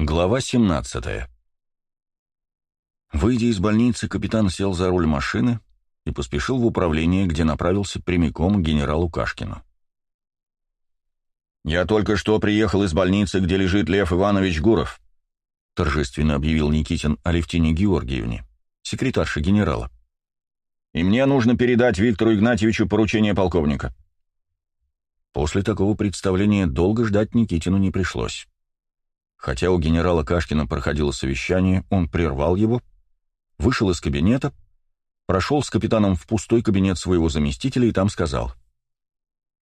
Глава 17 Выйдя из больницы, капитан сел за руль машины и поспешил в управление, где направился прямиком к генералу Кашкину. «Я только что приехал из больницы, где лежит Лев Иванович Гуров», торжественно объявил Никитин Алевтине Георгиевне, секретарше генерала. «И мне нужно передать Виктору Игнатьевичу поручение полковника». После такого представления долго ждать Никитину не пришлось. Хотя у генерала Кашкина проходило совещание, он прервал его, вышел из кабинета, прошел с капитаном в пустой кабинет своего заместителя и там сказал.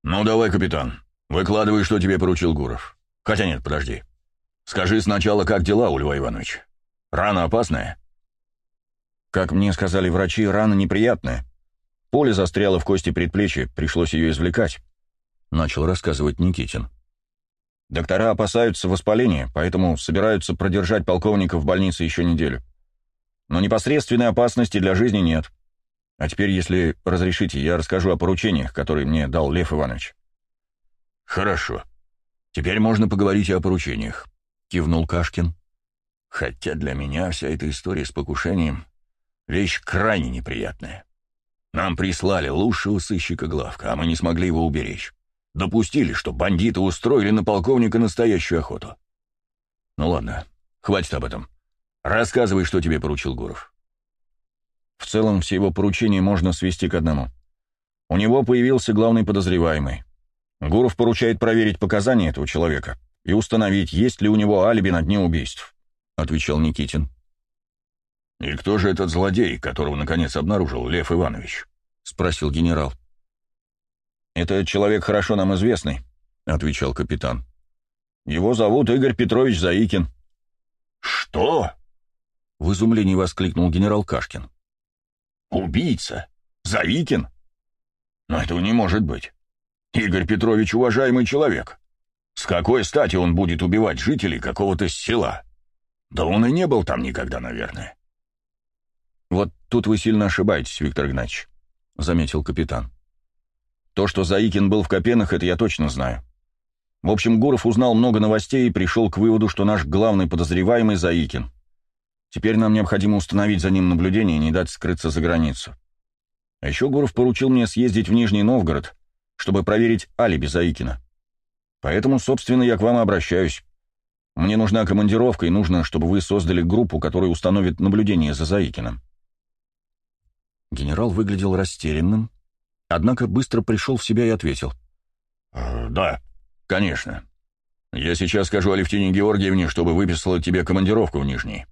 «Ну давай, капитан, выкладывай, что тебе поручил Гуров. Хотя нет, подожди. Скажи сначала, как дела у Льва Ивановича? Рана опасная?» «Как мне сказали врачи, рана неприятная. Поле застряло в кости предплечья, пришлось ее извлекать», — начал рассказывать Никитин. Доктора опасаются воспаления, поэтому собираются продержать полковника в больнице еще неделю. Но непосредственной опасности для жизни нет. А теперь, если разрешите, я расскажу о поручениях, которые мне дал Лев Иванович. Хорошо. Теперь можно поговорить и о поручениях, кивнул Кашкин. Хотя для меня вся эта история с покушением — вещь крайне неприятная. Нам прислали лучшего сыщика главка, а мы не смогли его уберечь. Допустили, что бандиты устроили на полковника настоящую охоту. Ну ладно, хватит об этом. Рассказывай, что тебе поручил Гуров. В целом, все его поручения можно свести к одному. У него появился главный подозреваемый. Гуров поручает проверить показания этого человека и установить, есть ли у него алиби на дне убийств, — отвечал Никитин. «И кто же этот злодей, которого, наконец, обнаружил Лев Иванович?» — спросил генерал. «Это человек хорошо нам известный», — отвечал капитан. «Его зовут Игорь Петрович Заикин». «Что?» — в изумлении воскликнул генерал Кашкин. «Убийца? Заикин? Но этого не может быть. Игорь Петрович уважаемый человек. С какой стати он будет убивать жителей какого-то села? Да он и не был там никогда, наверное». «Вот тут вы сильно ошибаетесь, Виктор Игнатьевич», — заметил капитан. То, что Заикин был в Копенах, это я точно знаю. В общем, Гуров узнал много новостей и пришел к выводу, что наш главный подозреваемый Заикин. Теперь нам необходимо установить за ним наблюдение и не дать скрыться за границу. А еще Гуров поручил мне съездить в Нижний Новгород, чтобы проверить алиби Заикина. Поэтому, собственно, я к вам обращаюсь. Мне нужна командировка, и нужно, чтобы вы создали группу, которая установит наблюдение за Заикиным. Генерал выглядел растерянным, однако быстро пришел в себя и ответил. «Э, «Да, конечно. Я сейчас скажу Алевтине Георгиевне, чтобы выписала тебе командировку в Нижний.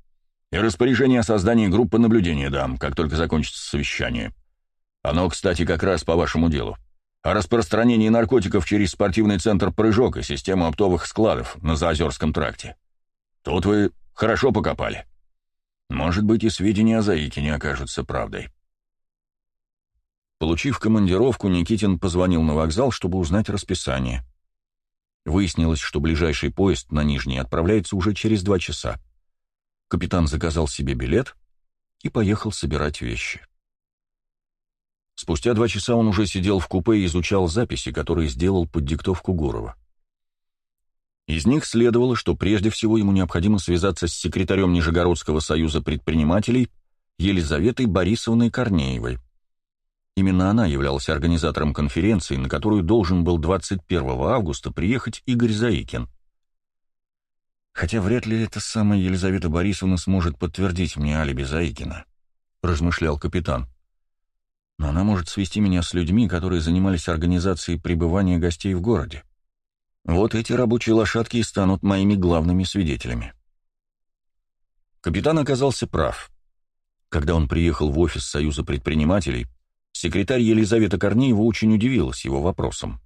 И распоряжение о создании группы наблюдения дам, как только закончится совещание. Оно, кстати, как раз по вашему делу. О распространении наркотиков через спортивный центр «Прыжок» и систему оптовых складов на Заозерском тракте. Тут вы хорошо покопали. Может быть, и сведения о Заикине окажутся правдой». Получив командировку, Никитин позвонил на вокзал, чтобы узнать расписание. Выяснилось, что ближайший поезд на Нижний отправляется уже через два часа. Капитан заказал себе билет и поехал собирать вещи. Спустя два часа он уже сидел в купе и изучал записи, которые сделал под диктовку Гурова. Из них следовало, что прежде всего ему необходимо связаться с секретарем Нижегородского союза предпринимателей Елизаветой Борисовной Корнеевой – Именно она являлась организатором конференции, на которую должен был 21 августа приехать Игорь Заикин. «Хотя вряд ли эта самая Елизавета Борисовна сможет подтвердить мне алиби Заикина», — размышлял капитан. «Но она может свести меня с людьми, которые занимались организацией пребывания гостей в городе. Вот эти рабочие лошадки и станут моими главными свидетелями». Капитан оказался прав. Когда он приехал в офис Союза предпринимателей, Секретарь Елизавета Корнеева очень удивилась его вопросом.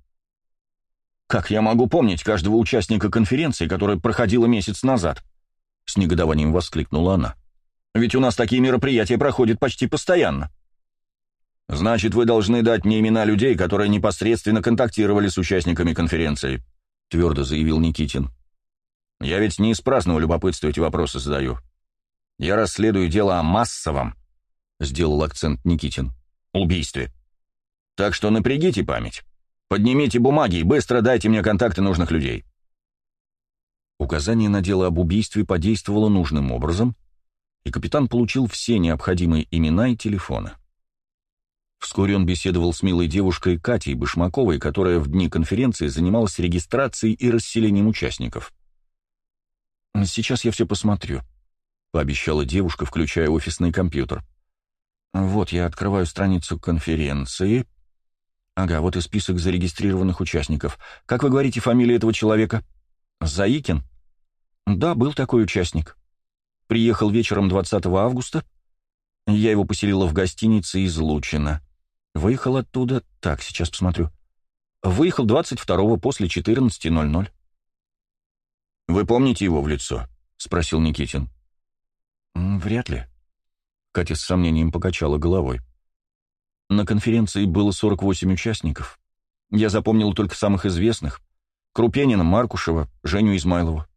«Как я могу помнить каждого участника конференции, которая проходила месяц назад?» С негодованием воскликнула она. «Ведь у нас такие мероприятия проходят почти постоянно». «Значит, вы должны дать мне имена людей, которые непосредственно контактировали с участниками конференции», твердо заявил Никитин. «Я ведь не из праздного любопытства эти вопросы задаю. Я расследую дело о массовом», — сделал акцент Никитин убийстве. Так что напрягите память. Поднимите бумаги и быстро дайте мне контакты нужных людей. Указание на дело об убийстве подействовало нужным образом, и капитан получил все необходимые имена и телефоны. Вскоре он беседовал с милой девушкой Катей Башмаковой, которая в дни конференции занималась регистрацией и расселением участников. «Сейчас я все посмотрю», — пообещала девушка, включая офисный компьютер. «Вот, я открываю страницу конференции. Ага, вот и список зарегистрированных участников. Как вы говорите фамилия этого человека?» «Заикин?» «Да, был такой участник. Приехал вечером 20 августа. Я его поселила в гостинице «Излучина». Выехал оттуда... Так, сейчас посмотрю. Выехал 22-го после 14.00. «Вы помните его в лицо?» — спросил Никитин. «Вряд ли». Катя с сомнением покачала головой. На конференции было 48 участников. Я запомнил только самых известных. Крупенина, Маркушева, Женю Измайлова.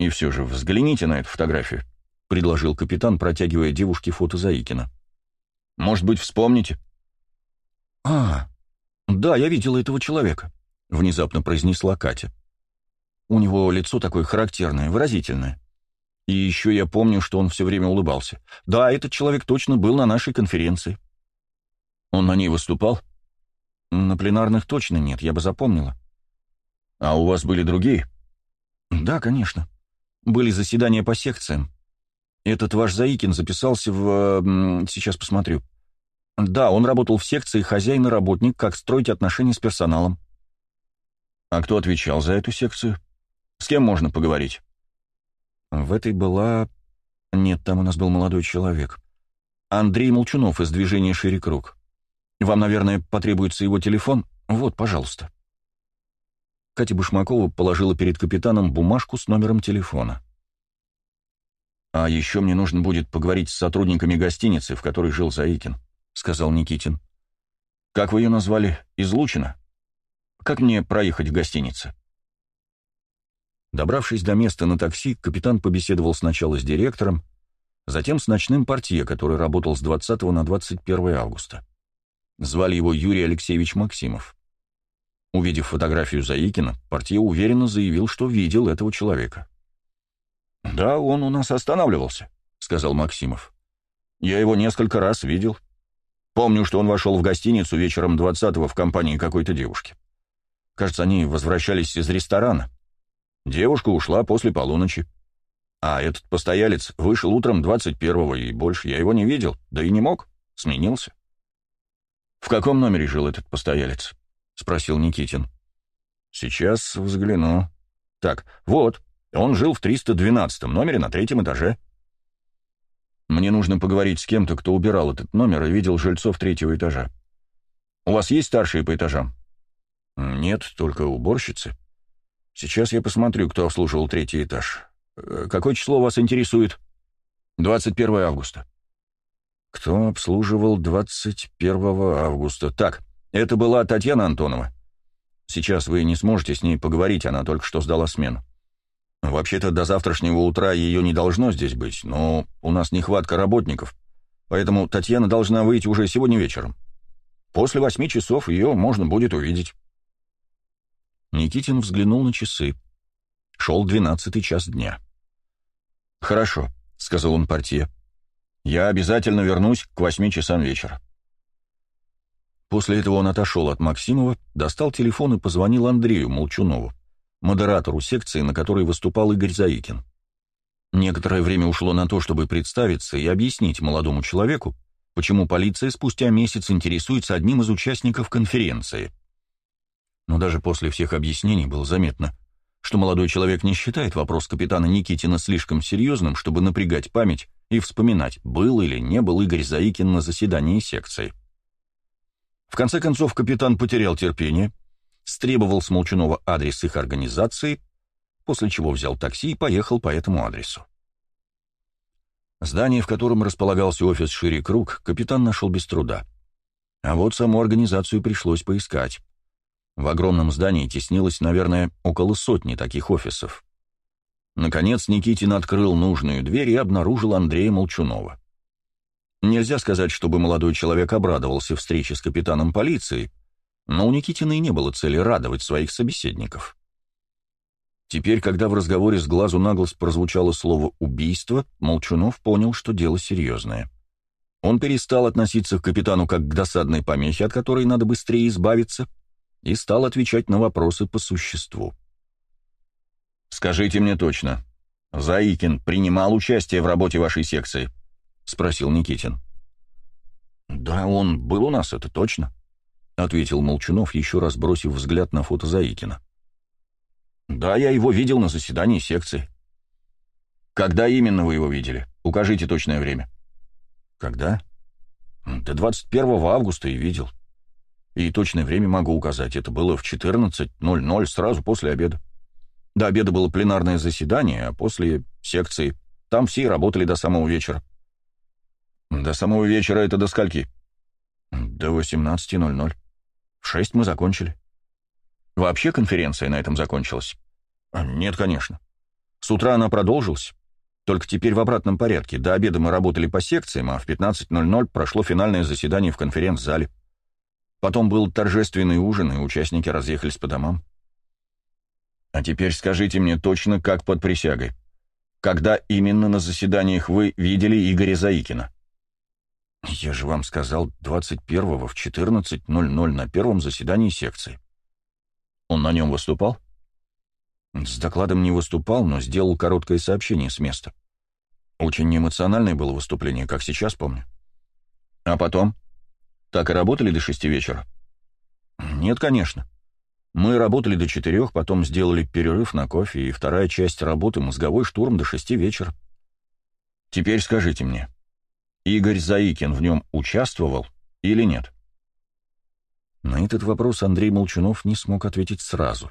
«И все же взгляните на эту фотографию», — предложил капитан, протягивая девушке фото Заикина. Может быть, вспомните?» «А, да, я видела этого человека», — внезапно произнесла Катя. «У него лицо такое характерное, выразительное. И еще я помню, что он все время улыбался. Да, этот человек точно был на нашей конференции». «Он на ней выступал?» «На пленарных точно нет, я бы запомнила». «А у вас были другие?» «Да, конечно. Были заседания по секциям. Этот ваш Заикин записался в... Сейчас посмотрю. Да, он работал в секции хозяин и работник, как строить отношения с персоналом. А кто отвечал за эту секцию? С кем можно поговорить? В этой была... Нет, там у нас был молодой человек. Андрей Молчунов из движения «Шире круг». Вам, наверное, потребуется его телефон? Вот, пожалуйста. Катя Башмакова положила перед капитаном бумажку с номером телефона. «А еще мне нужно будет поговорить с сотрудниками гостиницы, в которой жил Заикин», — сказал Никитин. «Как вы ее назвали? Излучина? Как мне проехать к гостинице?» Добравшись до места на такси, капитан побеседовал сначала с директором, затем с ночным портье, который работал с 20 на 21 августа. Звали его Юрий Алексеевич Максимов. Увидев фотографию Заикина, портье уверенно заявил, что видел этого человека. «Да, он у нас останавливался», — сказал Максимов. «Я его несколько раз видел. Помню, что он вошел в гостиницу вечером 20-го в компании какой-то девушки. Кажется, они возвращались из ресторана. Девушка ушла после полуночи. А этот постоялец вышел утром 21-го, и больше я его не видел, да и не мог, сменился». «В каком номере жил этот постоялец?» — спросил Никитин. «Сейчас взгляну. Так, вот, он жил в 312 номере на третьем этаже. Мне нужно поговорить с кем-то, кто убирал этот номер и видел жильцов третьего этажа. У вас есть старшие по этажам? Нет, только уборщицы. Сейчас я посмотрю, кто обслуживал третий этаж. Э, какое число вас интересует? 21 августа. Кто обслуживал 21 августа? Так, это была Татьяна Антонова. Сейчас вы не сможете с ней поговорить, она только что сдала смену. Вообще-то до завтрашнего утра ее не должно здесь быть, но у нас нехватка работников, поэтому Татьяна должна выйти уже сегодня вечером. После восьми часов ее можно будет увидеть. Никитин взглянул на часы. Шел двенадцатый час дня. «Хорошо», — сказал он портье. «Я обязательно вернусь к восьми часам вечера». После этого он отошел от Максимова, достал телефон и позвонил Андрею Молчунову модератору секции, на которой выступал Игорь Заикин. Некоторое время ушло на то, чтобы представиться и объяснить молодому человеку, почему полиция спустя месяц интересуется одним из участников конференции. Но даже после всех объяснений было заметно, что молодой человек не считает вопрос капитана Никитина слишком серьезным, чтобы напрягать память и вспоминать, был или не был Игорь Заикин на заседании секции. В конце концов, капитан потерял терпение стребовал с Молчунова адрес их организации, после чего взял такси и поехал по этому адресу. Здание, в котором располагался офис «Шире круг», капитан нашел без труда. А вот саму организацию пришлось поискать. В огромном здании теснилось, наверное, около сотни таких офисов. Наконец Никитин открыл нужную дверь и обнаружил Андрея Молчунова. Нельзя сказать, чтобы молодой человек обрадовался встрече с капитаном полиции, но у Никитина и не было цели радовать своих собеседников. Теперь, когда в разговоре с глазу на глаз прозвучало слово «убийство», Молчунов понял, что дело серьезное. Он перестал относиться к капитану как к досадной помехе, от которой надо быстрее избавиться, и стал отвечать на вопросы по существу. «Скажите мне точно, Заикин принимал участие в работе вашей секции?» — спросил Никитин. «Да, он был у нас, это точно», — ответил Молчунов, еще раз бросив взгляд на фото Заикина. «Да, я его видел на заседании секции». «Когда именно вы его видели? Укажите точное время». «Когда?» «До 21 августа и видел. И точное время могу указать. Это было в 14.00, сразу после обеда. До обеда было пленарное заседание, а после — секции. Там все работали до самого вечера». «До самого вечера это до скольки?» «До 18.00. В шесть мы закончили». «Вообще конференция на этом закончилась?» а, «Нет, конечно. С утра она продолжилась. Только теперь в обратном порядке. До обеда мы работали по секциям, а в 15.00 прошло финальное заседание в конференц-зале. Потом был торжественный ужин, и участники разъехались по домам. А теперь скажите мне точно, как под присягой. Когда именно на заседаниях вы видели Игоря Заикина? Я же вам сказал, 21-го в 14.00 на первом заседании секции. Он на нем выступал? С докладом не выступал, но сделал короткое сообщение с места. Очень эмоциональное было выступление, как сейчас помню. А потом? Так и работали до шести вечера? Нет, конечно. Мы работали до четырех, потом сделали перерыв на кофе, и вторая часть работы — мозговой штурм до шести вечера. Теперь скажите мне, Игорь Заикин в нем участвовал или нет? На этот вопрос Андрей Молчунов не смог ответить сразу.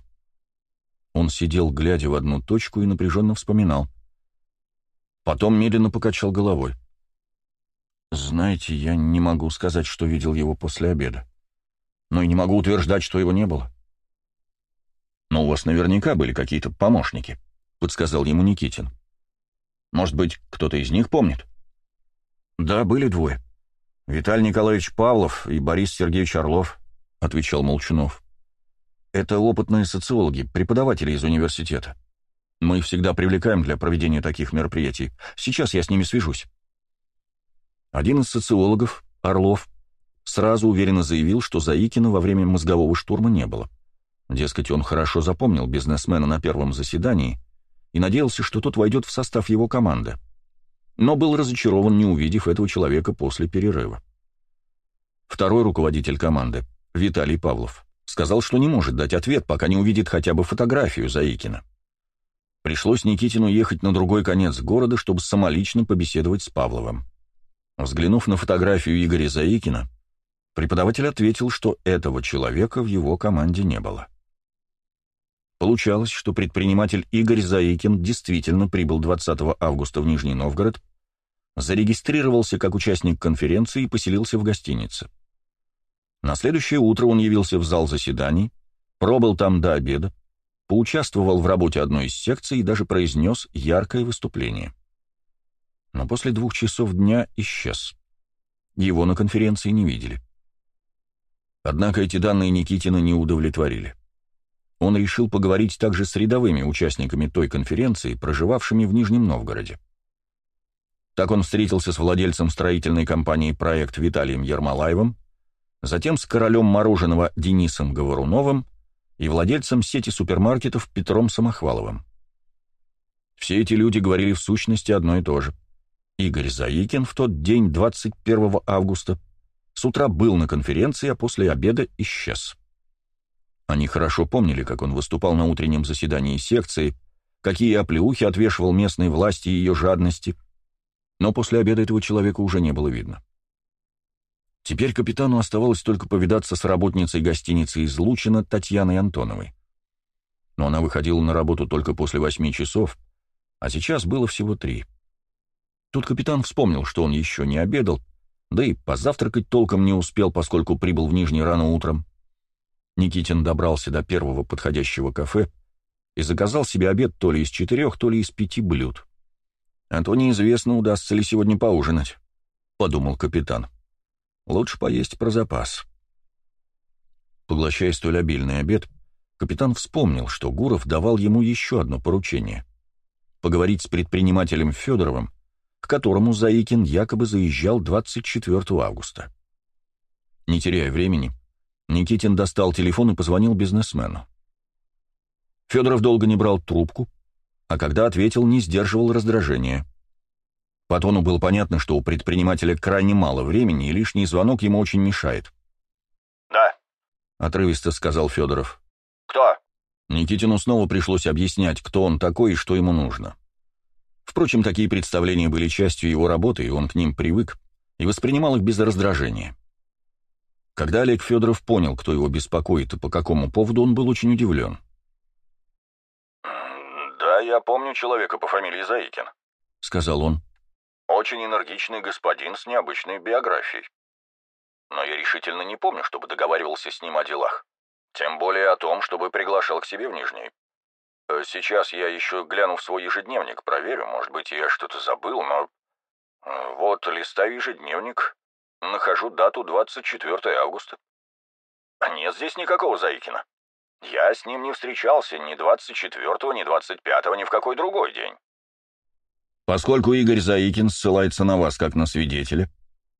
Он сидел, глядя в одну точку, и напряженно вспоминал. Потом медленно покачал головой. «Знаете, я не могу сказать, что видел его после обеда. Но и не могу утверждать, что его не было. «Но у вас наверняка были какие-то помощники», — подсказал ему Никитин. «Может быть, кто-то из них помнит?» «Да, были двое. Виталий Николаевич Павлов и Борис Сергеевич Орлов», — отвечал Молчунов. «Это опытные социологи, преподаватели из университета. Мы их всегда привлекаем для проведения таких мероприятий. Сейчас я с ними свяжусь». Один из социологов, Орлов, сразу уверенно заявил, что Заикина во время мозгового штурма не было. Дескать, он хорошо запомнил бизнесмена на первом заседании и надеялся, что тот войдет в состав его команды. Но был разочарован, не увидев этого человека после перерыва. Второй руководитель команды, Виталий Павлов, сказал, что не может дать ответ, пока не увидит хотя бы фотографию Заикина. Пришлось Никитину ехать на другой конец города, чтобы самолично побеседовать с Павловым. Взглянув на фотографию Игоря Заикина, преподаватель ответил, что этого человека в его команде не было. Получалось, что предприниматель Игорь Заикин действительно прибыл 20 августа в Нижний Новгород, зарегистрировался как участник конференции и поселился в гостинице. На следующее утро он явился в зал заседаний, пробыл там до обеда, поучаствовал в работе одной из секций и даже произнес яркое выступление. Но после двух часов дня исчез. Его на конференции не видели. Однако эти данные Никитина не удовлетворили он решил поговорить также с рядовыми участниками той конференции, проживавшими в Нижнем Новгороде. Так он встретился с владельцем строительной компании «Проект» Виталием Ермолаевым, затем с королем мороженого Денисом Говоруновым и владельцем сети супермаркетов Петром Самохваловым. Все эти люди говорили в сущности одно и то же. Игорь Заикин в тот день, 21 августа, с утра был на конференции, а после обеда исчез. Они хорошо помнили, как он выступал на утреннем заседании секции, какие оплеухи отвешивал местной власти и ее жадности, но после обеда этого человека уже не было видно. Теперь капитану оставалось только повидаться с работницей гостиницы из Лучина Татьяной Антоновой. Но она выходила на работу только после восьми часов, а сейчас было всего три. Тут капитан вспомнил, что он еще не обедал, да и позавтракать толком не успел, поскольку прибыл в Нижний рано утром. Никитин добрался до первого подходящего кафе и заказал себе обед то ли из четырех, то ли из пяти блюд. «А то неизвестно, удастся ли сегодня поужинать», — подумал капитан. «Лучше поесть про запас». Поглощая столь обильный обед, Капитан вспомнил, что Гуров давал ему еще одно поручение — поговорить с предпринимателем Федоровым, которому Заикин якобы заезжал 24 августа. Не теряя времени, Никитин достал телефон и позвонил бизнесмену. Федоров долго не брал трубку, а когда ответил, не сдерживал раздражения. По тону было понятно, что у предпринимателя крайне мало времени, и лишний звонок ему очень мешает. «Да», — отрывисто сказал Федоров. «Кто?» Никитину снова пришлось объяснять, кто он такой и что ему нужно. Впрочем, такие представления были частью его работы, и он к ним привык и воспринимал их без раздражения. Когда Олег Федоров понял, кто его беспокоит и по какому поводу, он был очень удивлен. «Да, я помню человека по фамилии Заикин», — сказал он. «Очень энергичный господин с необычной биографией. Но я решительно не помню, чтобы договаривался с ним о делах. Тем более о том, чтобы приглашал к себе в Нижний. Э, сейчас я еще гляну в свой ежедневник, проверю, может быть, я что-то забыл, но... Э, вот, листаю ежедневник, нахожу дату 24 августа. А нет здесь никакого Заикина. Я с ним не встречался ни 24-го, ни 25-го, ни в какой другой день. Поскольку Игорь Заикин ссылается на вас как на свидетеля,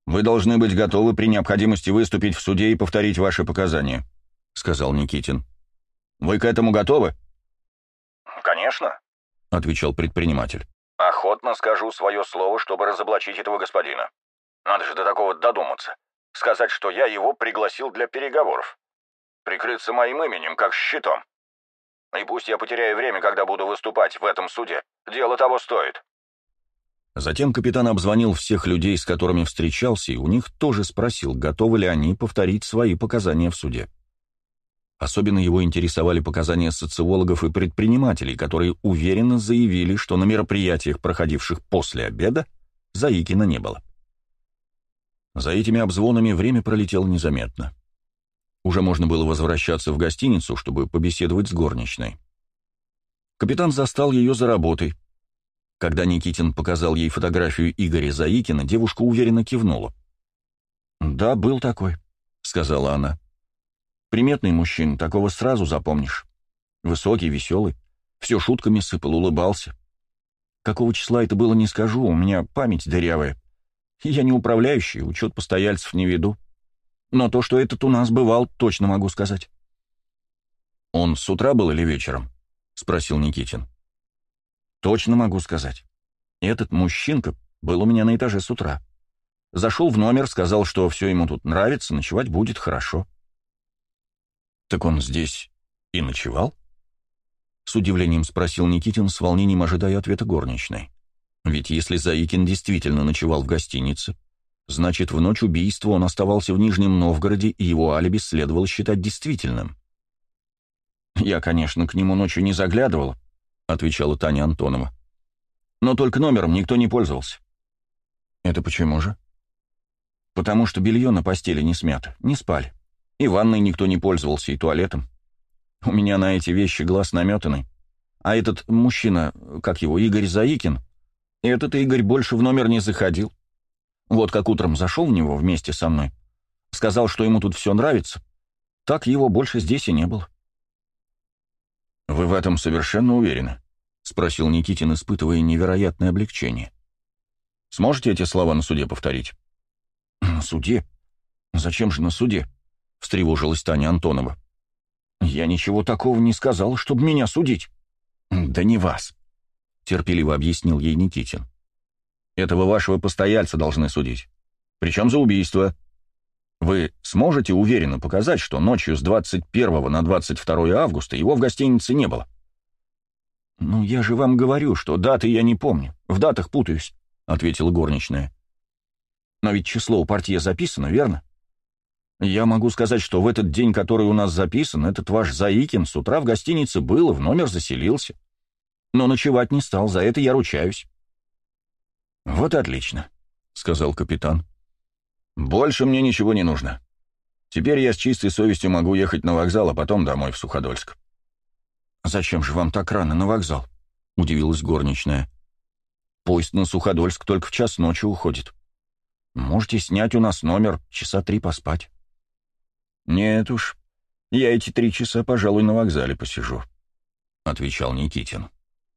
вы должны быть готовы при необходимости выступить в суде и повторить ваши показания, сказал Никитин. Вы к этому готовы? Конечно, отвечал предприниматель. Охотно скажу свое слово, чтобы разоблачить этого господина. Надо же до такого додуматься. Сказать, что я его пригласил для переговоров прикрыться моим именем, как щитом. И пусть я потеряю время, когда буду выступать в этом суде. Дело того стоит». Затем капитан обзвонил всех людей, с которыми встречался, и у них тоже спросил, готовы ли они повторить свои показания в суде. Особенно его интересовали показания социологов и предпринимателей, которые уверенно заявили, что на мероприятиях, проходивших после обеда, Заикина не было. За этими обзвонами время пролетело незаметно. Уже можно было возвращаться в гостиницу, чтобы побеседовать с горничной. Капитан застал ее за работой. Когда Никитин показал ей фотографию Игоря Заикина, девушка уверенно кивнула. «Да, был такой», — сказала она. «Приметный мужчина, такого сразу запомнишь. Высокий, веселый, все шутками сыпал, улыбался. Какого числа это было, не скажу, у меня память дырявая. Я не управляющий, учет постояльцев не веду. Но то, что этот у нас бывал, точно могу сказать. «Он с утра был или вечером?» — спросил Никитин. «Точно могу сказать. Этот мужчинка был у меня на этаже с утра. Зашел в номер, сказал, что все ему тут нравится, ночевать будет хорошо». «Так он здесь и ночевал?» С удивлением спросил Никитин, с волнением ожидая ответа горничной. Ведь если Заикин действительно ночевал в гостинице, Значит, в ночь убийства он оставался в Нижнем Новгороде, и его алиби следовало считать действительным. «Я, конечно, к нему ночью не заглядывал», — отвечала Таня Антонова. «Но только номером никто не пользовался». «Это почему же?» «Потому что белье на постели не смято, не спали. И ванной никто не пользовался, и туалетом. У меня на эти вещи глаз наметанный. А этот мужчина, как его, Игорь Заикин, этот Игорь больше в номер не заходил. Вот как утром зашел в него вместе со мной, сказал, что ему тут все нравится, так его больше здесь и не было. «Вы в этом совершенно уверены?» — спросил Никитин, испытывая невероятное облегчение. «Сможете эти слова на суде повторить?» «На суде? Зачем же на суде?» — встревожилась Таня Антонова. «Я ничего такого не сказал, чтобы меня судить». «Да не вас», — терпеливо объяснил ей Никитин. Этого вашего постояльца должны судить. Причем за убийство. Вы сможете уверенно показать, что ночью с 21 на 22 августа его в гостинице не было? «Ну, я же вам говорю, что даты я не помню. В датах путаюсь», — ответила горничная. «Но ведь число у портье записано, верно? Я могу сказать, что в этот день, который у нас записан, этот ваш Заикин с утра в гостинице был в номер заселился. Но ночевать не стал, за это я ручаюсь». «Вот отлично», — сказал капитан. «Больше мне ничего не нужно. Теперь я с чистой совестью могу ехать на вокзал, а потом домой в Суходольск». «Зачем же вам так рано на вокзал?» — удивилась горничная. «Поезд на Суходольск только в час ночи уходит. Можете снять у нас номер, часа три поспать». «Нет уж, Я эти три часа, пожалуй, на вокзале посижу», — отвечал Никитин.